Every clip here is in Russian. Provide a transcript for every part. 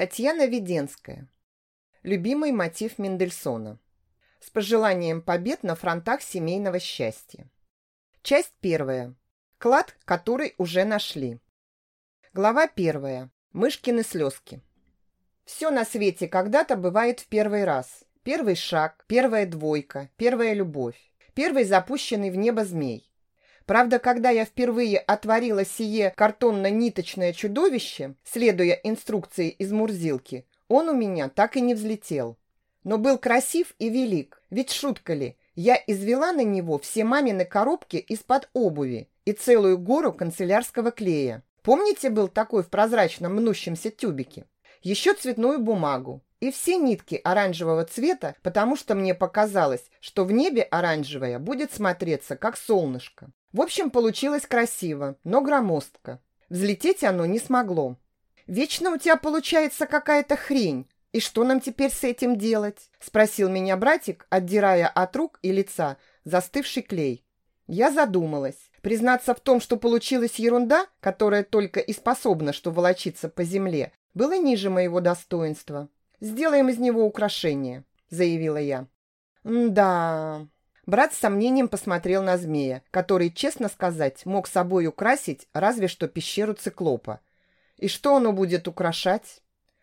Татьяна Веденская. Любимый мотив Мендельсона. С пожеланием побед на фронтах семейного счастья. Часть первая. Клад, который уже нашли. Глава первая. Мышкины слезки. Все на свете когда-то бывает в первый раз. Первый шаг, первая двойка, первая любовь, первый запущенный в небо змей. Правда, когда я впервые отворила сие картонно-ниточное чудовище, следуя инструкции из Мурзилки, он у меня так и не взлетел. Но был красив и велик, ведь шутка ли, я извела на него все мамины коробки из-под обуви и целую гору канцелярского клея. Помните, был такой в прозрачном мнущемся тюбике? Еще цветную бумагу, и все нитки оранжевого цвета, потому что мне показалось, что в небе оранжевое будет смотреться, как солнышко. В общем, получилось красиво, но громоздко. Взлететь оно не смогло. «Вечно у тебя получается какая-то хрень. И что нам теперь с этим делать?» Спросил меня братик, отдирая от рук и лица застывший клей. Я задумалась. Признаться в том, что получилась ерунда, которая только и способна что волочиться по земле, было ниже моего достоинства. «Сделаем из него украшение», — заявила я. «Да...» Брат с сомнением посмотрел на змея, который, честно сказать, мог собой украсить разве что пещеру циклопа. И что оно будет украшать?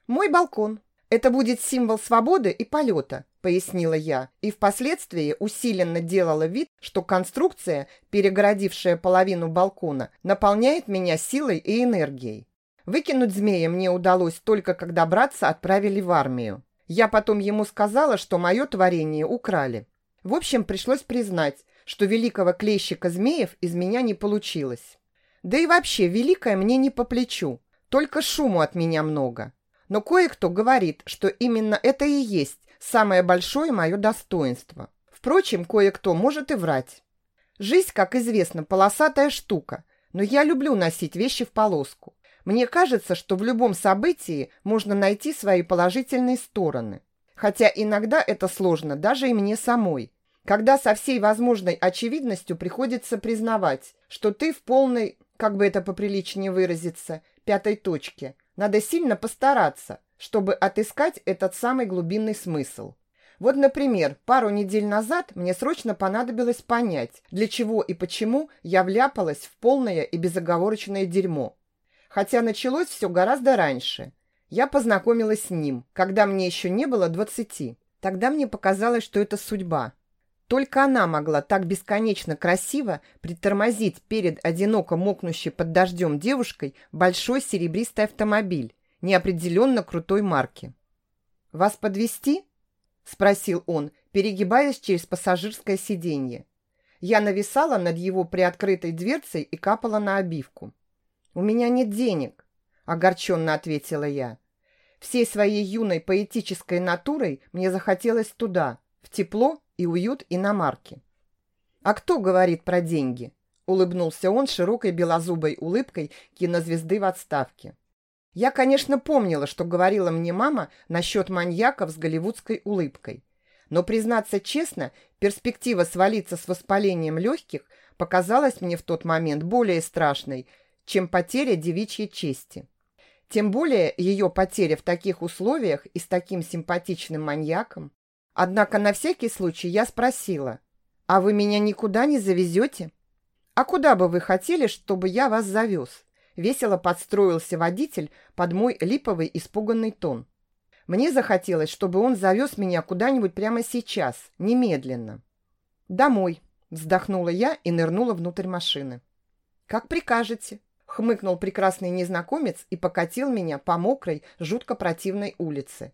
Мой балкон. Это будет символ свободы и полета, пояснила я, и впоследствии усиленно делала вид, что конструкция, перегородившая половину балкона, наполняет меня силой и энергией. Выкинуть змея мне удалось только когда братца отправили в армию. Я потом ему сказала, что мое творение украли. В общем, пришлось признать, что великого клещика змеев из меня не получилось. Да и вообще, великое мне не по плечу, только шуму от меня много. Но кое-кто говорит, что именно это и есть самое большое мое достоинство. Впрочем, кое-кто может и врать. Жизнь, как известно, полосатая штука, но я люблю носить вещи в полоску. Мне кажется, что в любом событии можно найти свои положительные стороны. Хотя иногда это сложно даже и мне самой когда со всей возможной очевидностью приходится признавать, что ты в полной, как бы это поприличнее выразиться, пятой точке. Надо сильно постараться, чтобы отыскать этот самый глубинный смысл. Вот, например, пару недель назад мне срочно понадобилось понять, для чего и почему я вляпалась в полное и безоговорочное дерьмо. Хотя началось все гораздо раньше. Я познакомилась с ним, когда мне еще не было двадцати. Тогда мне показалось, что это судьба. Только она могла так бесконечно красиво притормозить перед одиноко мокнущей под дождем девушкой большой серебристый автомобиль неопределенно крутой марки. «Вас подвести? спросил он, перегибаясь через пассажирское сиденье. Я нависала над его приоткрытой дверцей и капала на обивку. «У меня нет денег», — огорченно ответила я. Всей своей юной поэтической натурой мне захотелось туда, в тепло и уют иномарки. «А кто говорит про деньги?» – улыбнулся он широкой белозубой улыбкой кинозвезды в отставке. Я, конечно, помнила, что говорила мне мама насчет маньяков с голливудской улыбкой. Но, признаться честно, перспектива свалиться с воспалением легких показалась мне в тот момент более страшной, чем потеря девичьей чести. Тем более ее потеря в таких условиях и с таким симпатичным маньяком. Однако на всякий случай я спросила, «А вы меня никуда не завезете?» «А куда бы вы хотели, чтобы я вас завез?» Весело подстроился водитель под мой липовый испуганный тон. Мне захотелось, чтобы он завез меня куда-нибудь прямо сейчас, немедленно. «Домой», — вздохнула я и нырнула внутрь машины. «Как прикажете», — хмыкнул прекрасный незнакомец и покатил меня по мокрой, жутко противной улице.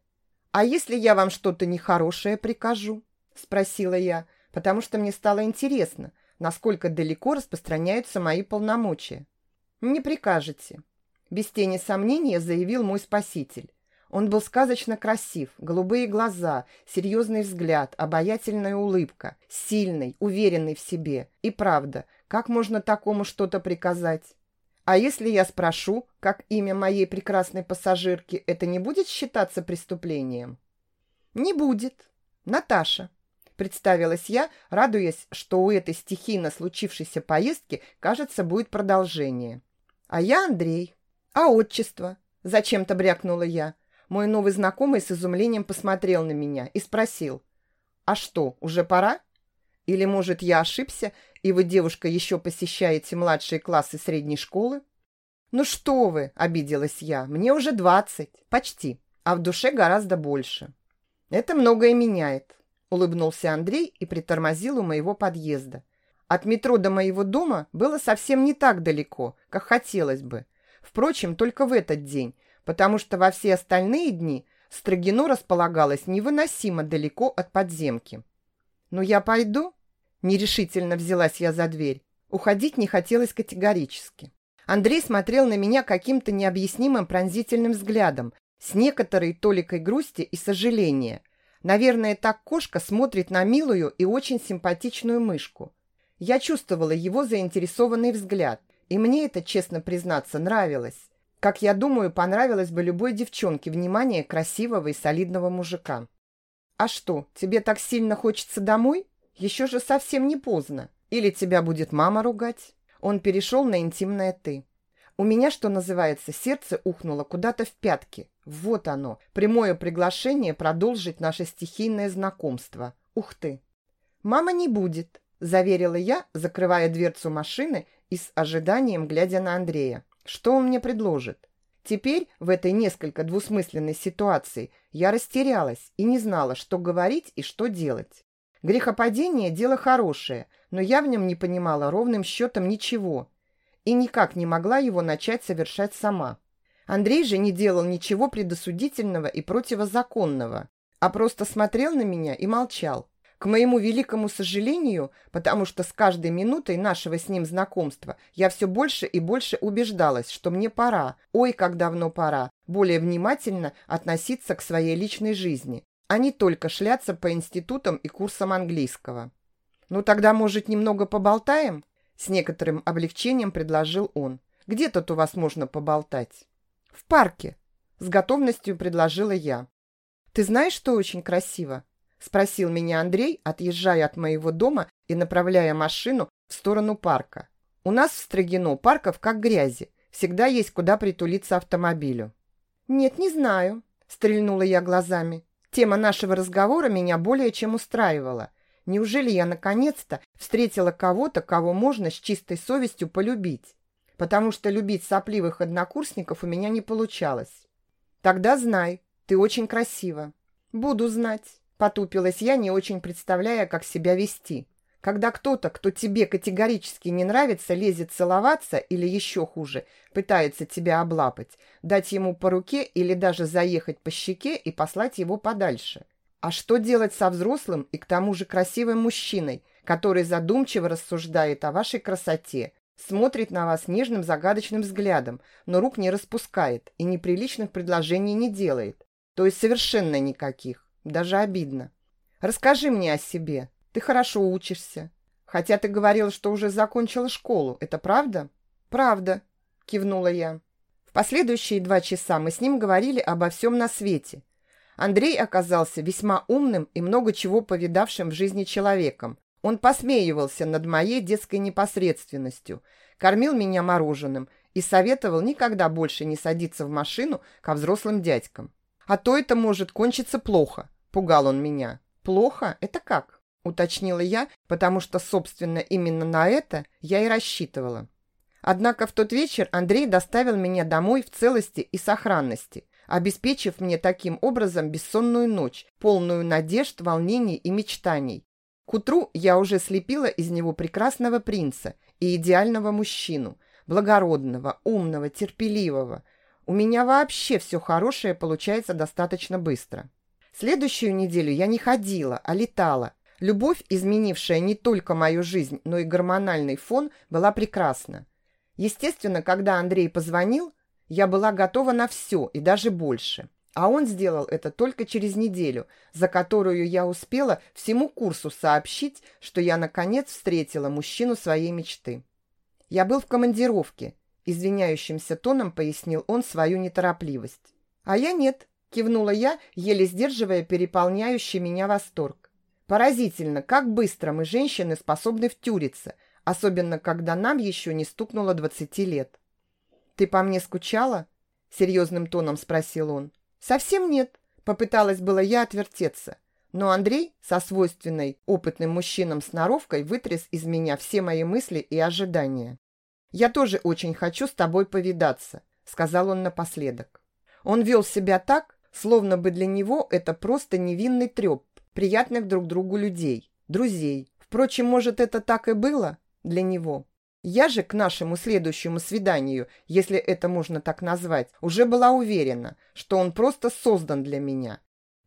«А если я вам что-то нехорошее прикажу?» – спросила я, потому что мне стало интересно, насколько далеко распространяются мои полномочия. «Не прикажете», – без тени сомнения заявил мой спаситель. Он был сказочно красив, голубые глаза, серьезный взгляд, обаятельная улыбка, сильный, уверенный в себе. И правда, как можно такому что-то приказать? А если я спрошу, как имя моей прекрасной пассажирки, это не будет считаться преступлением? Не будет. Наташа. Представилась я, радуясь, что у этой стихийно случившейся поездки, кажется, будет продолжение. А я Андрей. А отчество? Зачем-то брякнула я. Мой новый знакомый с изумлением посмотрел на меня и спросил, «А что, уже пора? Или, может, я ошибся, и вы, девушка, еще посещаете младшие классы средней школы?» «Ну что вы!» – обиделась я. «Мне уже двадцать, почти, а в душе гораздо больше». «Это многое меняет», – улыбнулся Андрей и притормозил у моего подъезда. От метро до моего дома было совсем не так далеко, как хотелось бы. Впрочем, только в этот день, потому что во все остальные дни Строгино располагалось невыносимо далеко от подземки. «Ну, я пойду?» Нерешительно взялась я за дверь. Уходить не хотелось категорически. Андрей смотрел на меня каким-то необъяснимым пронзительным взглядом, с некоторой толикой грусти и сожаления. Наверное, так кошка смотрит на милую и очень симпатичную мышку. Я чувствовала его заинтересованный взгляд, и мне это, честно признаться, нравилось. Как я думаю, понравилось бы любой девчонке внимание красивого и солидного мужика. «А что, тебе так сильно хочется домой? Еще же совсем не поздно. Или тебя будет мама ругать?» Он перешел на интимное «ты». У меня, что называется, сердце ухнуло куда-то в пятки. Вот оно, прямое приглашение продолжить наше стихийное знакомство. Ух ты! «Мама не будет», – заверила я, закрывая дверцу машины и с ожиданием глядя на Андрея. Что он мне предложит? Теперь, в этой несколько двусмысленной ситуации, я растерялась и не знала, что говорить и что делать. Грехопадение – дело хорошее, но я в нем не понимала ровным счетом ничего и никак не могла его начать совершать сама. Андрей же не делал ничего предосудительного и противозаконного, а просто смотрел на меня и молчал. К моему великому сожалению, потому что с каждой минутой нашего с ним знакомства я все больше и больше убеждалась, что мне пора, ой, как давно пора, более внимательно относиться к своей личной жизни, а не только шляться по институтам и курсам английского. «Ну тогда, может, немного поболтаем?» С некоторым облегчением предложил он. «Где тут у вас можно поболтать?» «В парке», — с готовностью предложила я. «Ты знаешь, что очень красиво?» Спросил меня Андрей, отъезжая от моего дома и направляя машину в сторону парка. У нас в Строгино парков как грязи. Всегда есть куда притулиться автомобилю. «Нет, не знаю», – стрельнула я глазами. Тема нашего разговора меня более чем устраивала. Неужели я наконец-то встретила кого-то, кого можно с чистой совестью полюбить? Потому что любить сопливых однокурсников у меня не получалось. Тогда знай, ты очень красива. Буду знать. Потупилась я, не очень представляя, как себя вести. Когда кто-то, кто тебе категорически не нравится, лезет целоваться или еще хуже, пытается тебя облапать, дать ему по руке или даже заехать по щеке и послать его подальше. А что делать со взрослым и к тому же красивым мужчиной, который задумчиво рассуждает о вашей красоте, смотрит на вас нежным загадочным взглядом, но рук не распускает и неприличных предложений не делает, то есть совершенно никаких. Даже обидно. Расскажи мне о себе. Ты хорошо учишься. Хотя ты говорила, что уже закончила школу. Это правда? Правда, кивнула я. В последующие два часа мы с ним говорили обо всем на свете. Андрей оказался весьма умным и много чего повидавшим в жизни человеком. Он посмеивался над моей детской непосредственностью, кормил меня мороженым и советовал никогда больше не садиться в машину ко взрослым дядькам. А то это может кончиться плохо. Пугал он меня. Плохо? Это как? Уточнила я, потому что, собственно, именно на это я и рассчитывала. Однако в тот вечер Андрей доставил меня домой в целости и сохранности, обеспечив мне таким образом бессонную ночь, полную надежд, волнений и мечтаний. К утру я уже слепила из него прекрасного принца и идеального мужчину, благородного, умного, терпеливого. У меня вообще все хорошее получается достаточно быстро. Следующую неделю я не ходила, а летала. Любовь, изменившая не только мою жизнь, но и гормональный фон, была прекрасна. Естественно, когда Андрей позвонил, я была готова на все и даже больше. А он сделал это только через неделю, за которую я успела всему курсу сообщить, что я наконец встретила мужчину своей мечты. Я был в командировке, извиняющимся тоном пояснил он свою неторопливость. А я нет, кивнула я, еле сдерживая переполняющий меня восторг. Поразительно, как быстро мы, женщины, способны втюриться, особенно когда нам еще не стукнуло двадцати лет. «Ты по мне скучала?» — серьезным тоном спросил он. Совсем нет. Попыталась было я отвертеться. Но Андрей со свойственной опытным мужчинам сноровкой вытряс из меня все мои мысли и ожидания. «Я тоже очень хочу с тобой повидаться», — сказал он напоследок. Он вел себя так, словно бы для него это просто невинный треп приятных друг другу людей, друзей. Впрочем, может, это так и было для него. Я же к нашему следующему свиданию, если это можно так назвать, уже была уверена, что он просто создан для меня.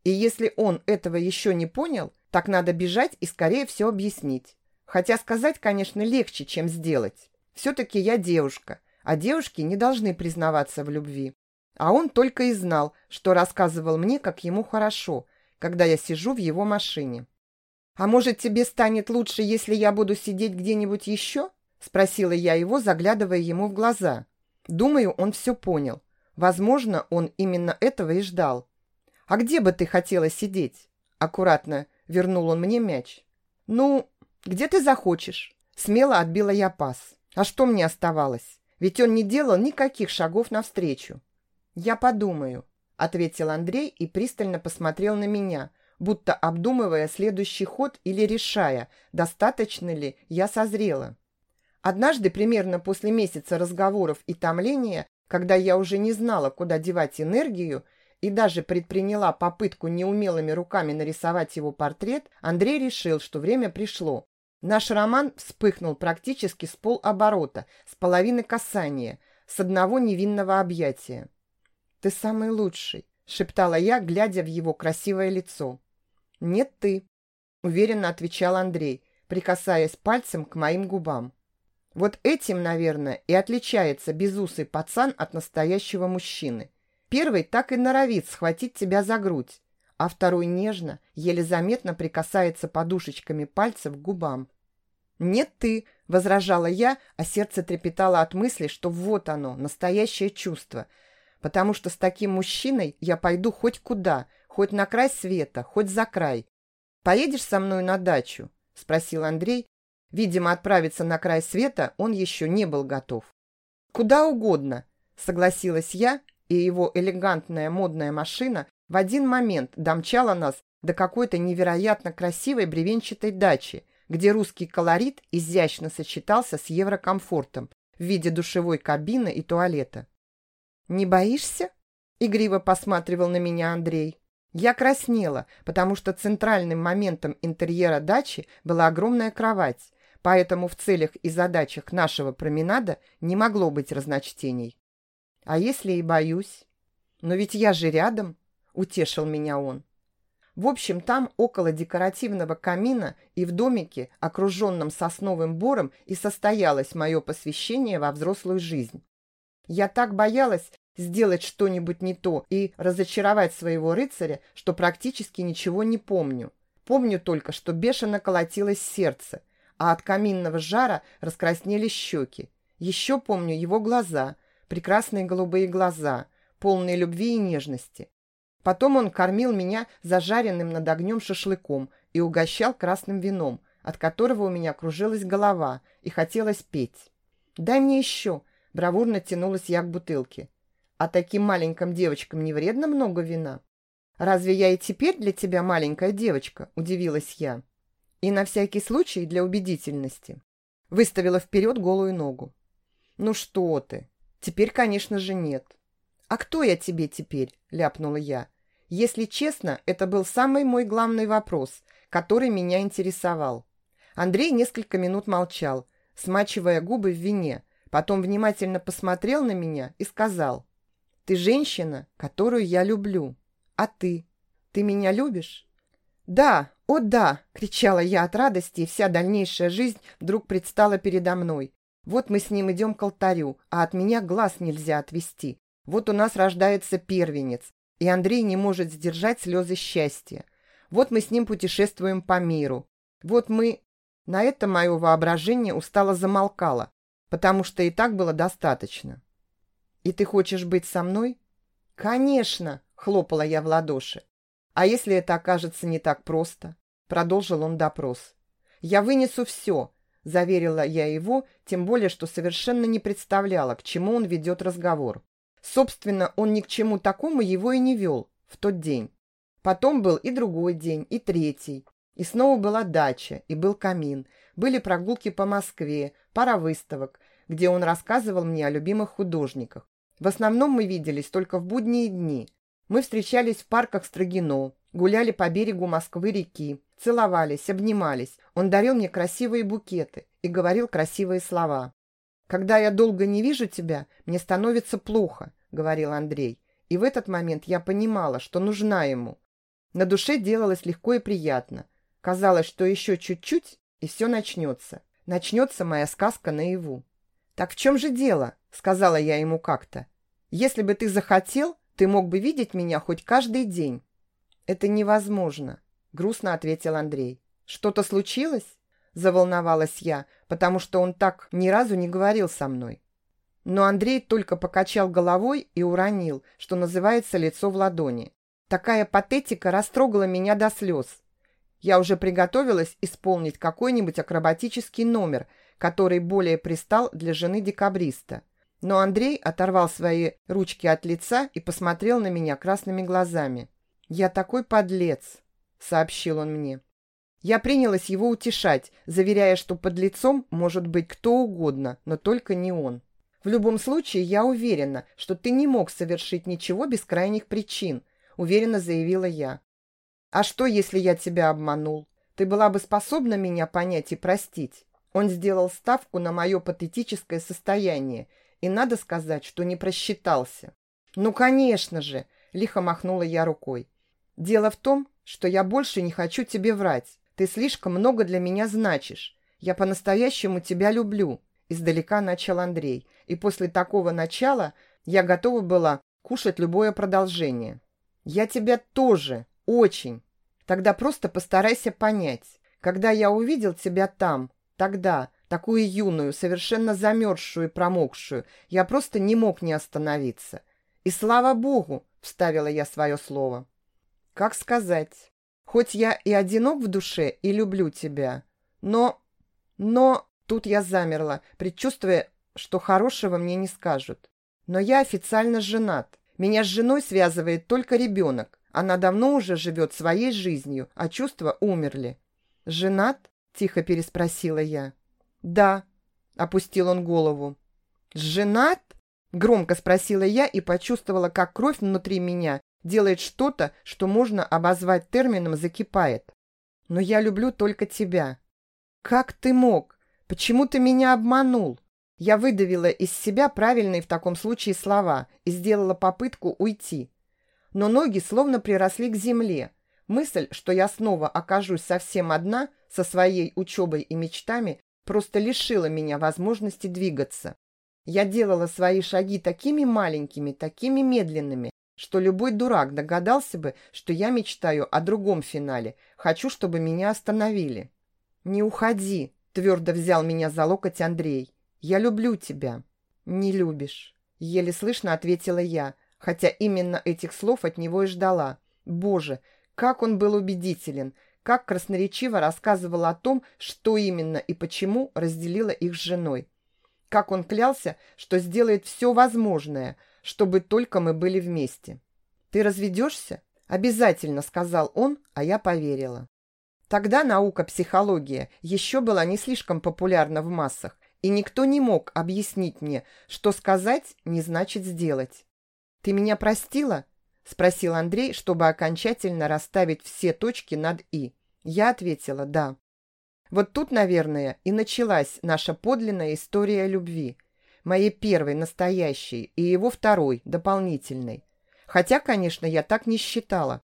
И если он этого еще не понял, так надо бежать и скорее все объяснить. Хотя сказать, конечно, легче, чем сделать. Все-таки я девушка, а девушки не должны признаваться в любви. А он только и знал, что рассказывал мне, как ему хорошо, когда я сижу в его машине. «А может, тебе станет лучше, если я буду сидеть где-нибудь еще?» Спросила я его, заглядывая ему в глаза. Думаю, он все понял. Возможно, он именно этого и ждал. «А где бы ты хотела сидеть?» Аккуратно вернул он мне мяч. «Ну, где ты захочешь?» Смело отбила я пас. А что мне оставалось? Ведь он не делал никаких шагов навстречу. «Я подумаю», — ответил Андрей и пристально посмотрел на меня, будто обдумывая следующий ход или решая, достаточно ли я созрела. Однажды, примерно после месяца разговоров и томления, когда я уже не знала, куда девать энергию, и даже предприняла попытку неумелыми руками нарисовать его портрет, Андрей решил, что время пришло. Наш роман вспыхнул практически с полоборота, с половины касания, с одного невинного объятия. «Ты самый лучший», — шептала я, глядя в его красивое лицо. «Нет, ты», — уверенно отвечал Андрей, прикасаясь пальцем к моим губам. Вот этим, наверное, и отличается безусый пацан от настоящего мужчины. Первый так и норовит схватить тебя за грудь, а второй нежно, еле заметно прикасается подушечками пальцев к губам. «Нет ты», — возражала я, а сердце трепетало от мысли, что вот оно, настоящее чувство, потому что с таким мужчиной я пойду хоть куда, хоть на край света, хоть за край. «Поедешь со мной на дачу?» — спросил Андрей, Видимо, отправиться на край света он еще не был готов. «Куда угодно», — согласилась я, и его элегантная модная машина в один момент домчала нас до какой-то невероятно красивой бревенчатой дачи, где русский колорит изящно сочетался с еврокомфортом в виде душевой кабины и туалета. «Не боишься?» — игриво посматривал на меня Андрей. Я краснела, потому что центральным моментом интерьера дачи была огромная кровать, поэтому в целях и задачах нашего променада не могло быть разночтений. А если и боюсь? Но ведь я же рядом, утешил меня он. В общем, там около декоративного камина и в домике, окруженном сосновым бором, и состоялось мое посвящение во взрослую жизнь. Я так боялась сделать что-нибудь не то и разочаровать своего рыцаря, что практически ничего не помню. Помню только, что бешено колотилось сердце, а от каминного жара раскраснелись щеки. Еще помню его глаза, прекрасные голубые глаза, полные любви и нежности. Потом он кормил меня зажаренным над огнем шашлыком и угощал красным вином, от которого у меня кружилась голова и хотелось петь. «Дай мне еще!» – бравурно тянулась я к бутылке. «А таким маленьким девочкам не вредно много вина?» «Разве я и теперь для тебя маленькая девочка?» – удивилась я. И на всякий случай, для убедительности, выставила вперед голую ногу. «Ну что ты? Теперь, конечно же, нет». «А кто я тебе теперь?» – ляпнула я. Если честно, это был самый мой главный вопрос, который меня интересовал. Андрей несколько минут молчал, смачивая губы в вине, потом внимательно посмотрел на меня и сказал, «Ты женщина, которую я люблю. А ты? Ты меня любишь?» «Да, «О да!» – кричала я от радости, и вся дальнейшая жизнь вдруг предстала передо мной. Вот мы с ним идем к алтарю, а от меня глаз нельзя отвести. Вот у нас рождается первенец, и Андрей не может сдержать слезы счастья. Вот мы с ним путешествуем по миру. Вот мы... На это мое воображение устало замолкало, потому что и так было достаточно. «И ты хочешь быть со мной?» «Конечно!» – хлопала я в ладоши. «А если это окажется не так просто?» Продолжил он допрос. «Я вынесу все», – заверила я его, тем более, что совершенно не представляла, к чему он ведет разговор. Собственно, он ни к чему такому его и не вел в тот день. Потом был и другой день, и третий. И снова была дача, и был камин. Были прогулки по Москве, пара выставок, где он рассказывал мне о любимых художниках. В основном мы виделись только в будние дни. Мы встречались в парках Строгино, гуляли по берегу Москвы-реки, целовались, обнимались. Он дарил мне красивые букеты и говорил красивые слова. «Когда я долго не вижу тебя, мне становится плохо», — говорил Андрей. И в этот момент я понимала, что нужна ему. На душе делалось легко и приятно. Казалось, что еще чуть-чуть, и все начнется. Начнется моя сказка наяву. «Так в чем же дело?» — сказала я ему как-то. «Если бы ты захотел, ты мог бы видеть меня хоть каждый день». «Это невозможно», — грустно ответил Андрей. «Что-то случилось?» — заволновалась я, потому что он так ни разу не говорил со мной. Но Андрей только покачал головой и уронил, что называется лицо в ладони. Такая патетика растрогала меня до слез. Я уже приготовилась исполнить какой-нибудь акробатический номер, который более пристал для жены декабриста. Но Андрей оторвал свои ручки от лица и посмотрел на меня красными глазами. «Я такой подлец», — сообщил он мне. Я принялась его утешать, заверяя, что под лицом может быть кто угодно, но только не он. В любом случае, я уверена, что ты не мог совершить ничего без крайних причин, уверенно заявила я. А что, если я тебя обманул? Ты была бы способна меня понять и простить? Он сделал ставку на мое патетическое состояние, и надо сказать, что не просчитался. Ну, конечно же, лихо махнула я рукой. Дело в том, что я больше не хочу тебе врать. Ты слишком много для меня значишь. Я по-настоящему тебя люблю, издалека начал Андрей. И после такого начала я готова была кушать любое продолжение. Я тебя тоже, очень. Тогда просто постарайся понять. Когда я увидел тебя там, тогда, такую юную, совершенно замерзшую и промокшую, я просто не мог не остановиться. И слава богу, вставила я свое слово. Как сказать? Хоть я и одинок в душе и люблю тебя, но... Но... Тут я замерла, предчувствуя, что хорошего мне не скажут. Но я официально женат. Меня с женой связывает только ребенок. Она давно уже живет своей жизнью, а чувства умерли. «Женат?» – тихо переспросила я. «Да», – опустил он голову. «Женат?» – громко спросила я и почувствовала, как кровь внутри меня делает что-то, что можно обозвать термином «закипает». «Но я люблю только тебя». «Как ты мог? Почему ты меня обманул?» Я выдавила из себя правильные в таком случае слова и сделала попытку уйти. Но ноги словно приросли к земле. Мысль, что я снова окажусь совсем одна со своей учебой и мечтами, просто лишила меня возможности двигаться. Я делала свои шаги такими маленькими, такими медленными, что любой дурак догадался бы, что я мечтаю о другом финале, хочу, чтобы меня остановили. «Не уходи», — твердо взял меня за локоть Андрей. «Я люблю тебя». «Не любишь», — еле слышно ответила я, хотя именно этих слов от него и ждала. Боже, как он был убедителен, как красноречиво рассказывал о том, что именно и почему разделила их с женой. Как он клялся, что сделает все возможное — чтобы только мы были вместе. «Ты разведешься?» «Обязательно», — сказал он, а я поверила. Тогда наука психология еще была не слишком популярна в массах, и никто не мог объяснить мне, что сказать не значит сделать. «Ты меня простила?» — спросил Андрей, чтобы окончательно расставить все точки над «и». Я ответила «да». Вот тут, наверное, и началась наша подлинная история любви, моей первой настоящей и его второй, дополнительной. Хотя, конечно, я так не считала.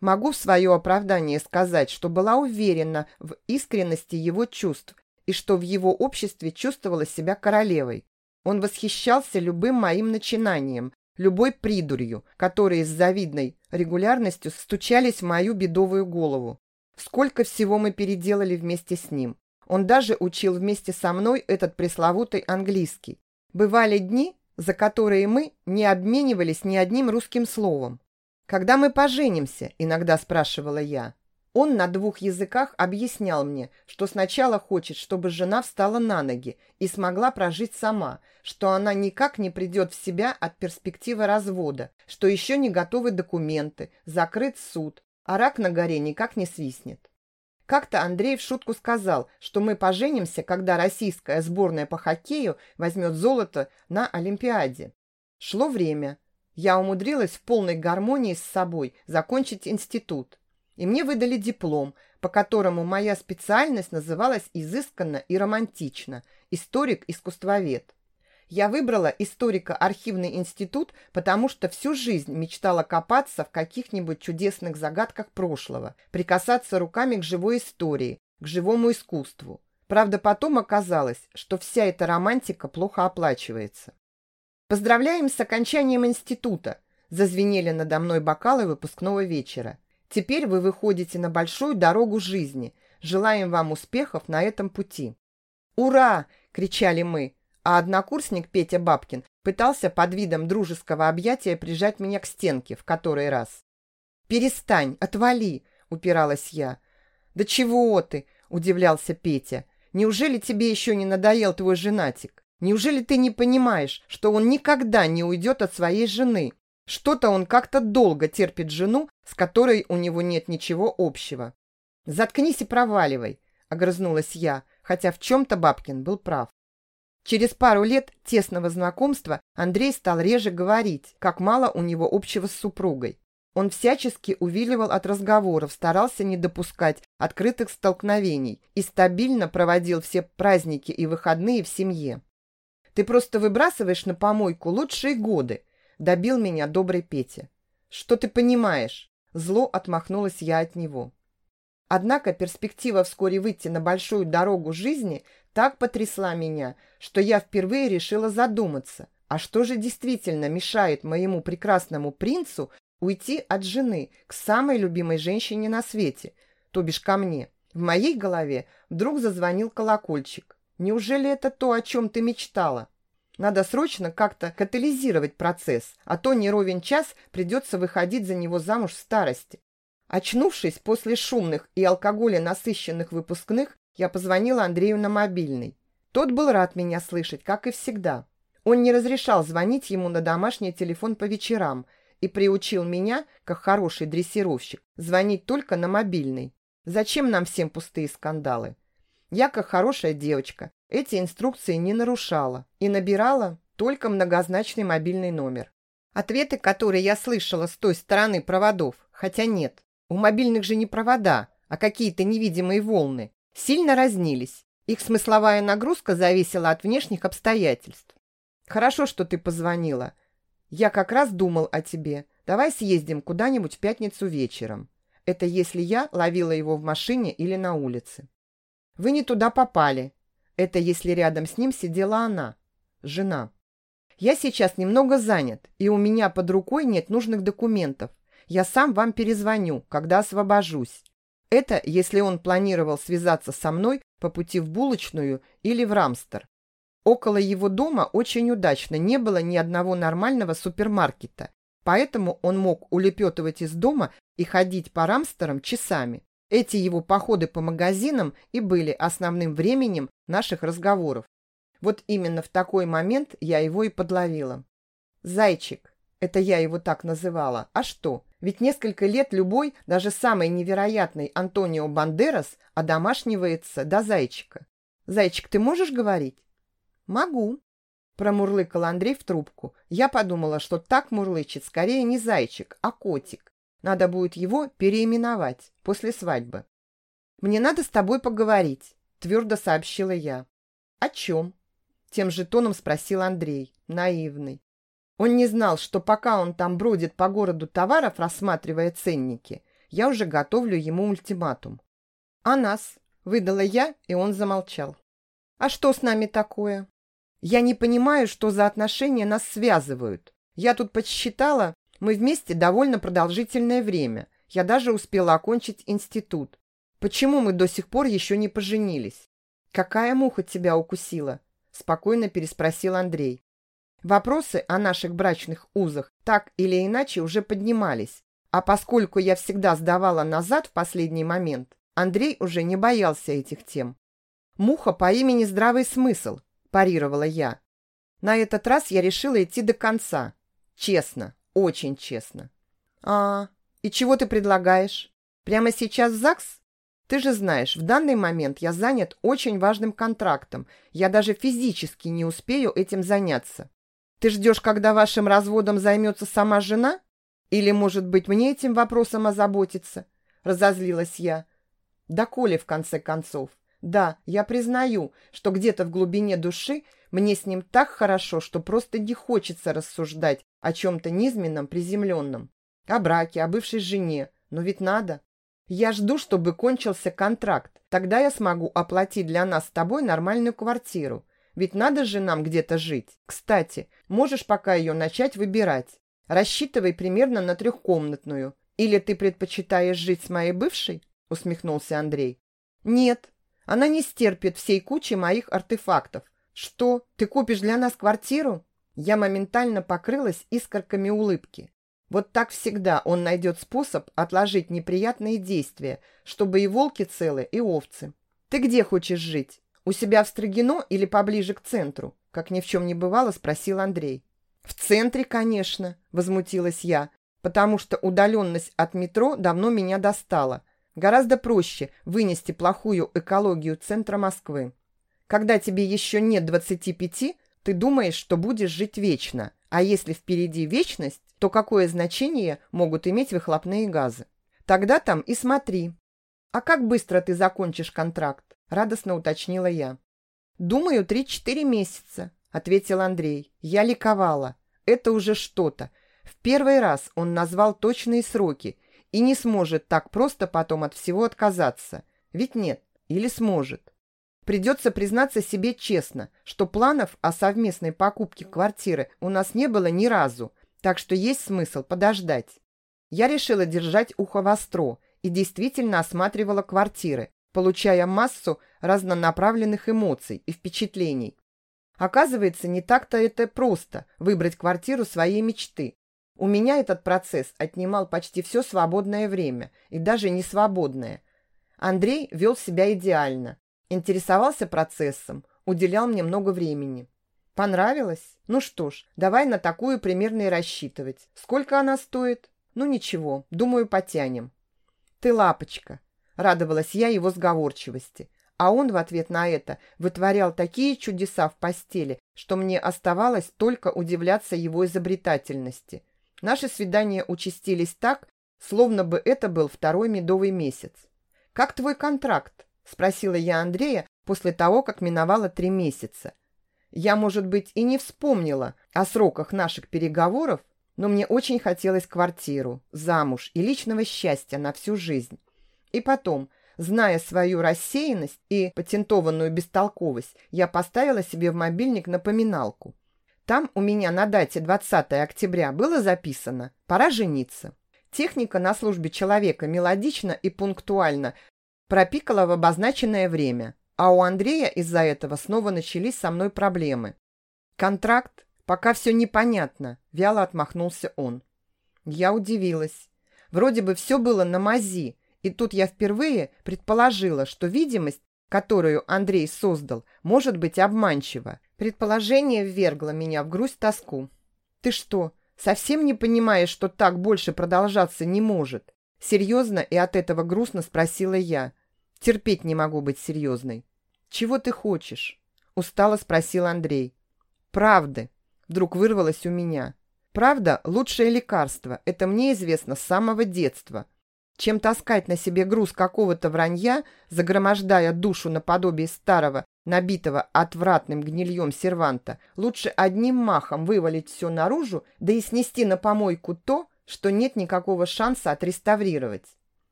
Могу в свое оправдание сказать, что была уверена в искренности его чувств и что в его обществе чувствовала себя королевой. Он восхищался любым моим начинанием, любой придурью, которые с завидной регулярностью стучались в мою бедовую голову. Сколько всего мы переделали вместе с ним. Он даже учил вместе со мной этот пресловутый английский. Бывали дни, за которые мы не обменивались ни одним русским словом. «Когда мы поженимся?» – иногда спрашивала я. Он на двух языках объяснял мне, что сначала хочет, чтобы жена встала на ноги и смогла прожить сама, что она никак не придет в себя от перспективы развода, что еще не готовы документы, закрыт суд, а рак на горе никак не свистнет. Как-то Андрей в шутку сказал, что мы поженимся, когда российская сборная по хоккею возьмет золото на Олимпиаде. Шло время. Я умудрилась в полной гармонии с собой закончить институт и мне выдали диплом, по которому моя специальность называлась изысканно и романтично – историк-искусствовед. Я выбрала историко-архивный институт, потому что всю жизнь мечтала копаться в каких-нибудь чудесных загадках прошлого, прикасаться руками к живой истории, к живому искусству. Правда, потом оказалось, что вся эта романтика плохо оплачивается. «Поздравляем с окончанием института!» – зазвенели надо мной бокалы выпускного вечера. Теперь вы выходите на большую дорогу жизни. Желаем вам успехов на этом пути. «Ура!» – кричали мы, а однокурсник Петя Бабкин пытался под видом дружеского объятия прижать меня к стенке в который раз. «Перестань, отвали!» – упиралась я. «Да чего ты?» – удивлялся Петя. «Неужели тебе еще не надоел твой женатик? Неужели ты не понимаешь, что он никогда не уйдет от своей жены? Что-то он как-то долго терпит жену, с которой у него нет ничего общего. «Заткнись и проваливай», — огрызнулась я, хотя в чем-то Бабкин был прав. Через пару лет тесного знакомства Андрей стал реже говорить, как мало у него общего с супругой. Он всячески увиливал от разговоров, старался не допускать открытых столкновений и стабильно проводил все праздники и выходные в семье. «Ты просто выбрасываешь на помойку лучшие годы», Добил меня добрый Петя. «Что ты понимаешь?» Зло отмахнулась я от него. Однако перспектива вскоре выйти на большую дорогу жизни так потрясла меня, что я впервые решила задуматься, а что же действительно мешает моему прекрасному принцу уйти от жены к самой любимой женщине на свете, то бишь ко мне. В моей голове вдруг зазвонил колокольчик. Неужели это то, о чем ты мечтала? Надо срочно как-то катализировать процесс, а то не ровен час придется выходить за него замуж в старости. Очнувшись после шумных и алкоголя насыщенных выпускных, я позвонила Андрею на мобильный. Тот был рад меня слышать, как и всегда. Он не разрешал звонить ему на домашний телефон по вечерам и приучил меня, как хороший дрессировщик, звонить только на мобильный. Зачем нам всем пустые скандалы? Я, как хорошая девочка, эти инструкции не нарушала и набирала только многозначный мобильный номер. Ответы, которые я слышала с той стороны проводов, хотя нет, у мобильных же не провода, а какие-то невидимые волны, сильно разнились. Их смысловая нагрузка зависела от внешних обстоятельств. «Хорошо, что ты позвонила. Я как раз думал о тебе. Давай съездим куда-нибудь в пятницу вечером. Это если я ловила его в машине или на улице. Вы не туда попали, это если рядом с ним сидела она, жена. Я сейчас немного занят, и у меня под рукой нет нужных документов. Я сам вам перезвоню, когда освобожусь. Это если он планировал связаться со мной по пути в булочную или в Рамстер. Около его дома очень удачно не было ни одного нормального супермаркета, поэтому он мог улепетывать из дома и ходить по Рамстерам часами. Эти его походы по магазинам и были основным временем наших разговоров. Вот именно в такой момент я его и подловила. «Зайчик», это я его так называла. А что? Ведь несколько лет любой, даже самый невероятный Антонио Бандерас одомашнивается до зайчика. «Зайчик, ты можешь говорить?» «Могу», – промурлыкал Андрей в трубку. Я подумала, что так мурлычет скорее не зайчик, а котик. Надо будет его переименовать после свадьбы. «Мне надо с тобой поговорить», – твердо сообщила я. «О чем?» – тем же тоном спросил Андрей, наивный. Он не знал, что пока он там бродит по городу товаров, рассматривая ценники, я уже готовлю ему ультиматум. «А нас?» – выдала я, и он замолчал. «А что с нами такое?» «Я не понимаю, что за отношения нас связывают. Я тут подсчитала, мы вместе довольно продолжительное время. Я даже успела окончить институт. Почему мы до сих пор еще не поженились? Какая муха тебя укусила? Спокойно переспросил Андрей. Вопросы о наших брачных узах так или иначе уже поднимались, А поскольку я всегда сдавала назад в последний момент, Андрей уже не боялся этих тем. «Муха по имени Здравый смысл», – парировала я. На этот раз я решила идти до конца. Честно, очень честно. «А, и чего ты предлагаешь? Прямо сейчас в ЗАГС? Ты же знаешь, в данный момент я занят очень важным контрактом. Я даже физически не успею этим заняться. Ты ждешь, когда вашим разводом займется сама жена? Или, может быть, мне этим вопросом озаботиться?» Разозлилась я. Да коли, в конце концов. Да, я признаю, что где-то в глубине души мне с ним так хорошо, что просто не хочется рассуждать о чем-то низменном, приземленном. О браке, о бывшей жене. Но ведь надо. Я жду, чтобы кончился контракт. Тогда я смогу оплатить для нас с тобой нормальную квартиру. Ведь надо же нам где-то жить. Кстати, можешь пока ее начать выбирать. Рассчитывай примерно на трехкомнатную. Или ты предпочитаешь жить с моей бывшей? Усмехнулся Андрей. Нет, она не стерпит всей кучи моих артефактов. Что, ты купишь для нас квартиру? Я моментально покрылась искорками улыбки. Вот так всегда он найдет способ отложить неприятные действия, чтобы и волки целы, и овцы. Ты где хочешь жить? У себя в Строгино или поближе к центру? Как ни в чем не бывало, спросил Андрей. В центре, конечно, возмутилась я, потому что удаленность от метро давно меня достала. Гораздо проще вынести плохую экологию центра Москвы. Когда тебе еще нет 25, ты думаешь, что будешь жить вечно, а если впереди вечность, то какое значение могут иметь выхлопные газы? Тогда там и смотри. А как быстро ты закончишь контракт? Радостно уточнила я. Думаю, 3-4 месяца, ответил Андрей. Я ликовала. Это уже что-то. В первый раз он назвал точные сроки и не сможет так просто потом от всего отказаться. Ведь нет, или сможет. Придется признаться себе честно, что планов о совместной покупке квартиры у нас не было ни разу, так что есть смысл подождать. Я решила держать ухо востро и действительно осматривала квартиры, получая массу разнонаправленных эмоций и впечатлений. Оказывается, не так-то это просто выбрать квартиру своей мечты. У меня этот процесс отнимал почти все свободное время, и даже не свободное. Андрей вел себя идеально, интересовался процессом, уделял мне много времени. Понравилось? Ну что ж, давай на такую примерно и рассчитывать. Сколько она стоит? Ну ничего, думаю, потянем. Ты лапочка. Радовалась я его сговорчивости. А он в ответ на это вытворял такие чудеса в постели, что мне оставалось только удивляться его изобретательности. Наши свидания участились так, словно бы это был второй медовый месяц. «Как твой контракт?» – спросила я Андрея после того, как миновало три месяца – я, может быть, и не вспомнила о сроках наших переговоров, но мне очень хотелось квартиру, замуж и личного счастья на всю жизнь. И потом, зная свою рассеянность и патентованную бестолковость, я поставила себе в мобильник напоминалку. Там у меня на дате 20 октября было записано «Пора жениться». Техника на службе человека мелодично и пунктуально пропикала в обозначенное время – а у Андрея из-за этого снова начались со мной проблемы. Контракт? Пока все непонятно, вяло отмахнулся он. Я удивилась. Вроде бы все было на мази, и тут я впервые предположила, что видимость, которую Андрей создал, может быть обманчива. Предположение ввергло меня в грусть-тоску. «Ты что, совсем не понимаешь, что так больше продолжаться не может?» Серьезно и от этого грустно спросила я. Терпеть не могу быть серьезной. «Чего ты хочешь?» – устало спросил Андрей. «Правды», – вдруг вырвалось у меня. «Правда – лучшее лекарство, это мне известно с самого детства. Чем таскать на себе груз какого-то вранья, загромождая душу наподобие старого, набитого отвратным гнильем серванта, лучше одним махом вывалить все наружу, да и снести на помойку то, что нет никакого шанса отреставрировать.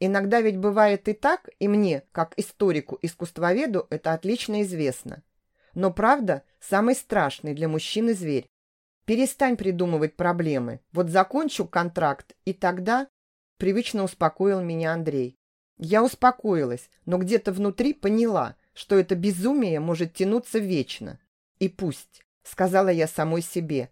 Иногда ведь бывает и так, и мне, как историку-искусствоведу, это отлично известно. Но правда – самый страшный для мужчины зверь. Перестань придумывать проблемы. Вот закончу контракт, и тогда... Привычно успокоил меня Андрей. Я успокоилась, но где-то внутри поняла, что это безумие может тянуться вечно. И пусть, сказала я самой себе.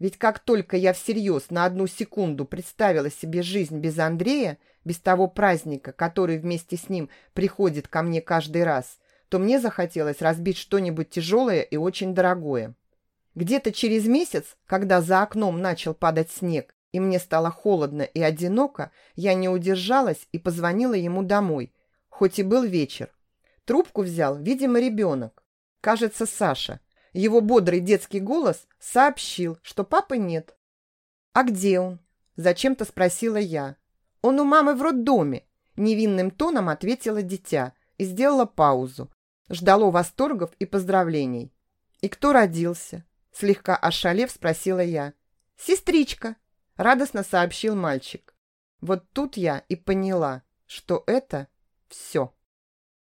Ведь как только я всерьез на одну секунду представила себе жизнь без Андрея, без того праздника, который вместе с ним приходит ко мне каждый раз, то мне захотелось разбить что-нибудь тяжелое и очень дорогое. Где-то через месяц, когда за окном начал падать снег, и мне стало холодно и одиноко, я не удержалась и позвонила ему домой, хоть и был вечер. Трубку взял, видимо, ребенок. Кажется, Саша. Его бодрый детский голос сообщил, что папы нет. «А где он?» – зачем-то спросила я. «Он у мамы в роддоме», – невинным тоном ответила дитя и сделала паузу. Ждало восторгов и поздравлений. «И кто родился?» – слегка ошалев спросила я. «Сестричка», – радостно сообщил мальчик. Вот тут я и поняла, что это все.